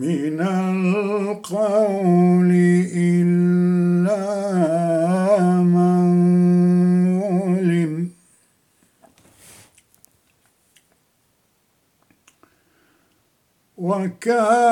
من القول إلا من ظلم. وكان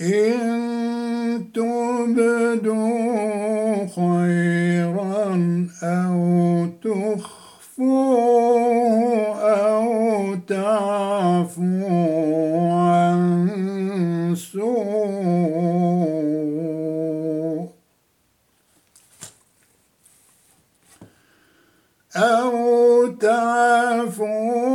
إن تبدوا خيرا أو تخفوا أو تعفوا عن سوء أو تعفوا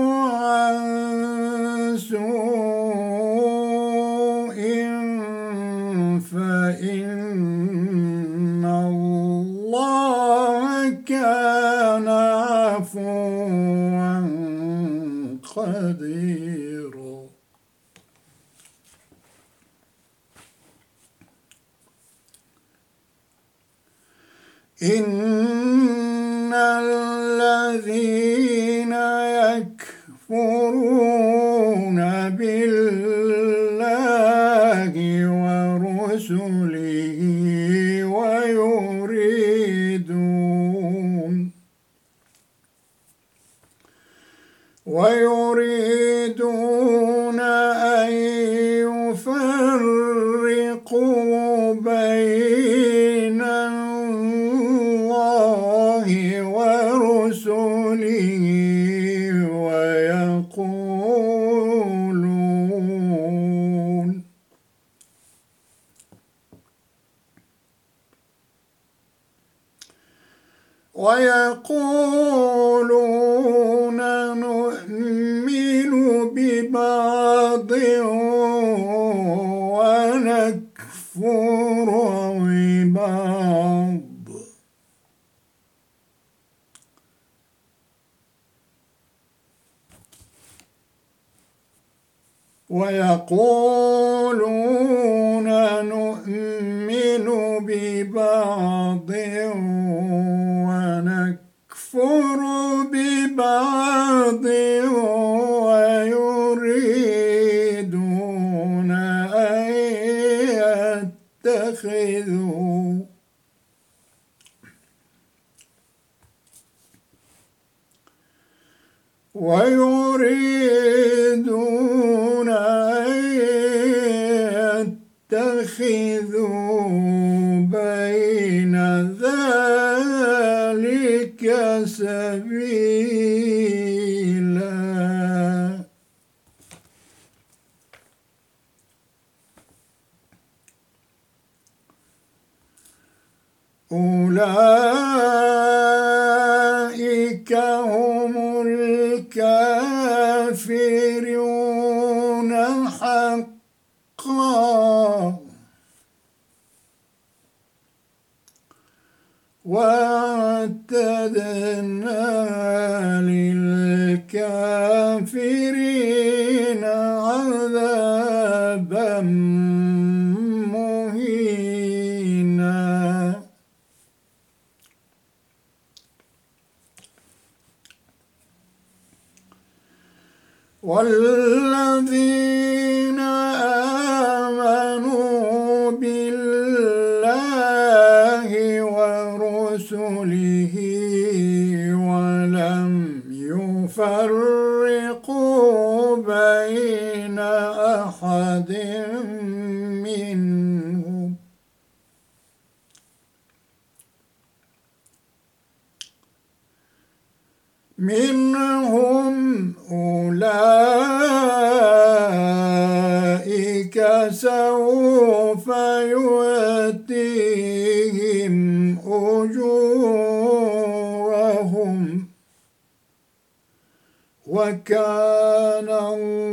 فإن الله كان عفوا قديرا إن ويريدون أن يفرقوا بين الله ورسله ويقولون. ويقولون ببعض ونكفر ببعض. ويقولون نؤمن ببعض ونكفر ببعض. يتخذوا. ويريدون أن يتخذوا بين ذلك سبيلا. أولئك والذين آمنوا بالله ورسله ولم يفرقوا بين أحد منهم. منهم فسوف يؤتيهم أجورهم. وكان الله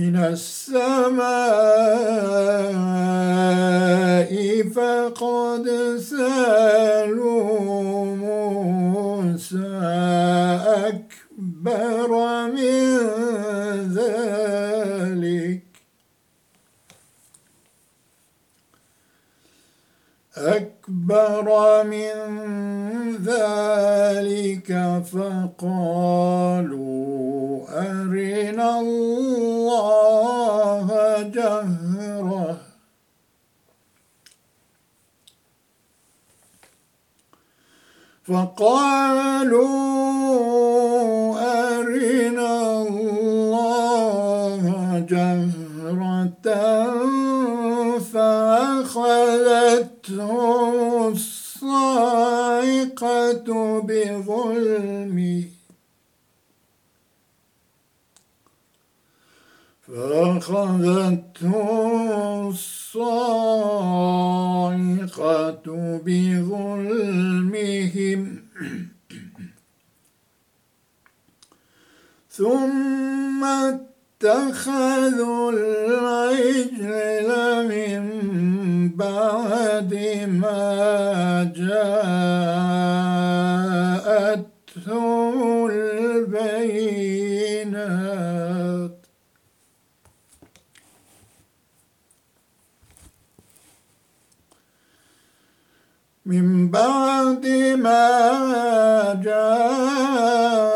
من السماء فقد سالوا موسى أكبر من ذلك أكبر من ذلك فقالوا أرنا الله جهرة. فقالوا أرنا الله جهرة. فأخذتهم الصاعقة بظلم. فأخذتهم الصاعقة بظلمهم. ثم اتخذوا العجل من بعد ما جاءتهم البينات. من بعد ما جاءتهم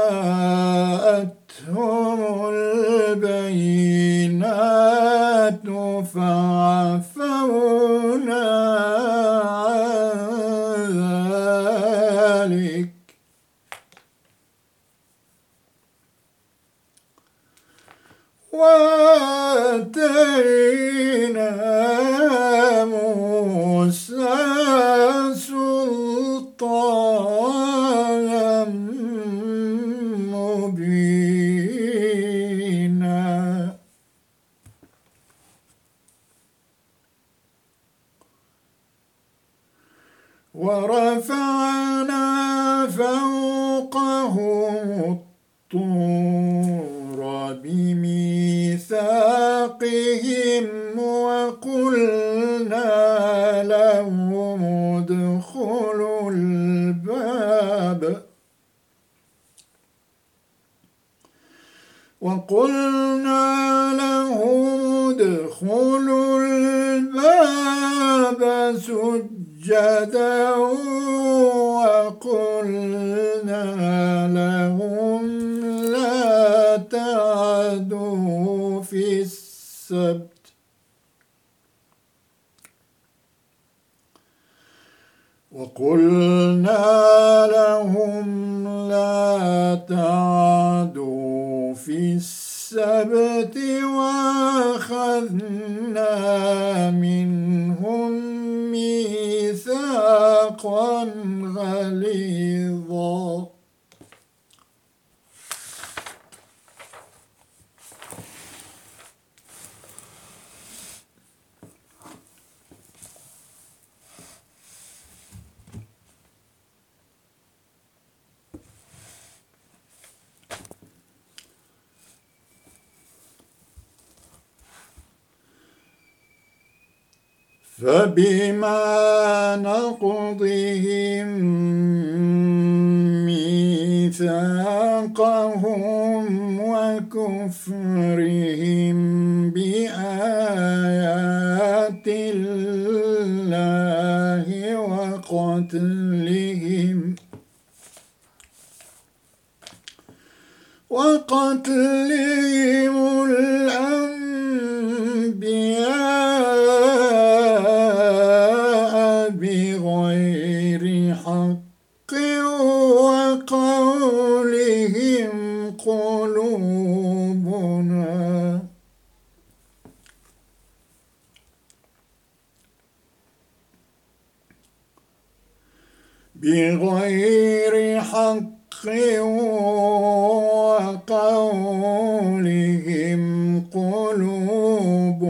day. وقلنا لهم ادخلوا الباب سجدا وقلنا لهم لا تعدوا في السبت. وقلنا لهم لا تعدوا في السبت وأخذنا منهم ميثاقا. فبما نقضهم ميثاقهم وكفرهم بآيات الله وقتلهم وقتلهم الأولى بغير حق وقولهم قلوبنا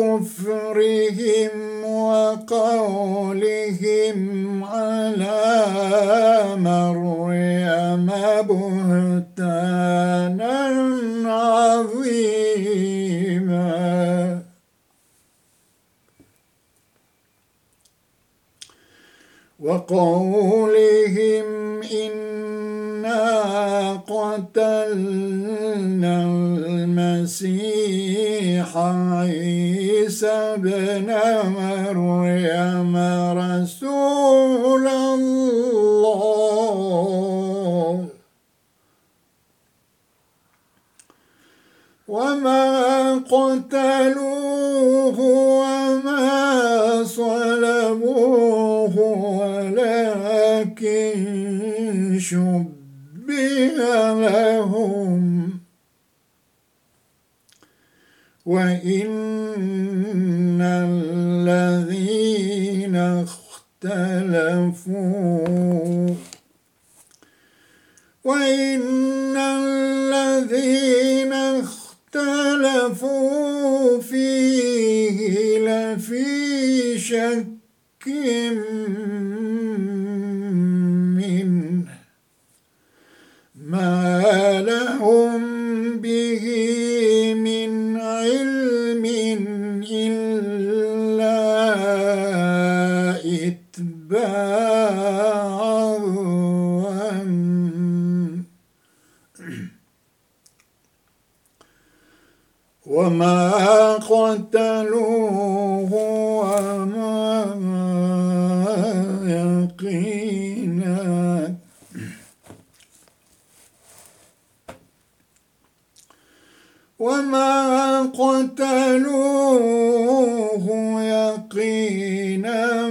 وبكفرهم وقولهم على مريم بهتانا عظيما. وقولهم إنا قتلنا المسيح عيسى بن مريم رسول الله. وما قتلوه وما قتلوه يقينا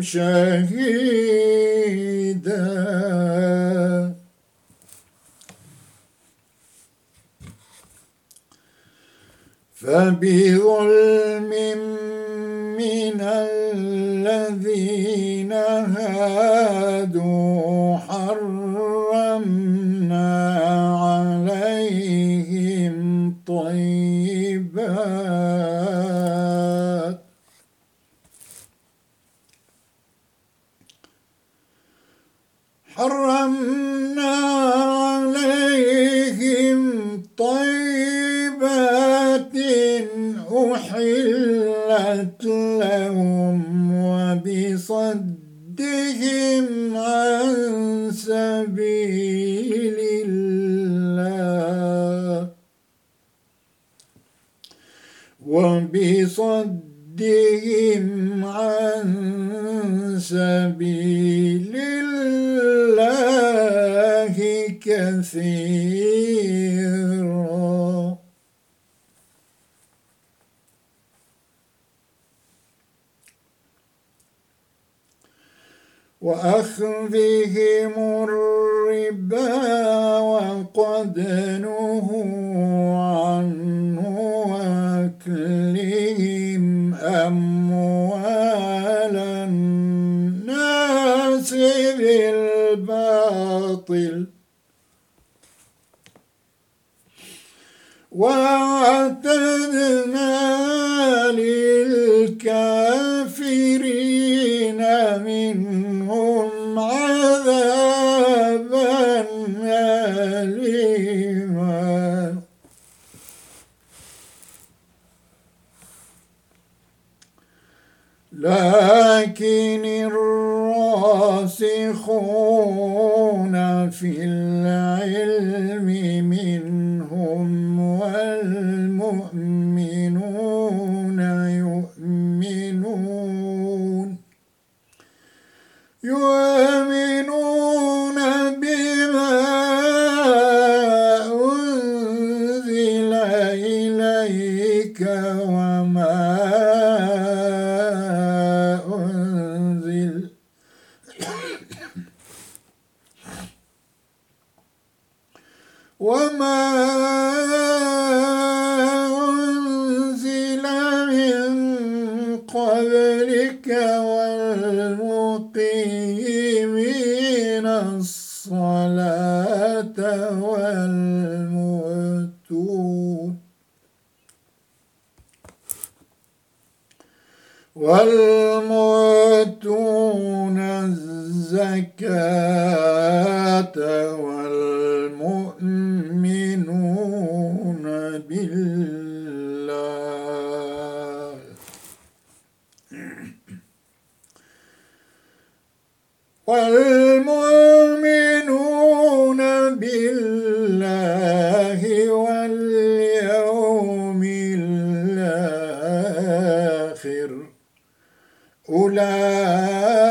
شهيدا. فبظلم وأخذهم الربا وقد نهوا عنه وأكلهم أموال الناس بالباطل. وأعتدنا منهم عذابا أليما. لكن الراسخون والمؤتون الزكاة أولئك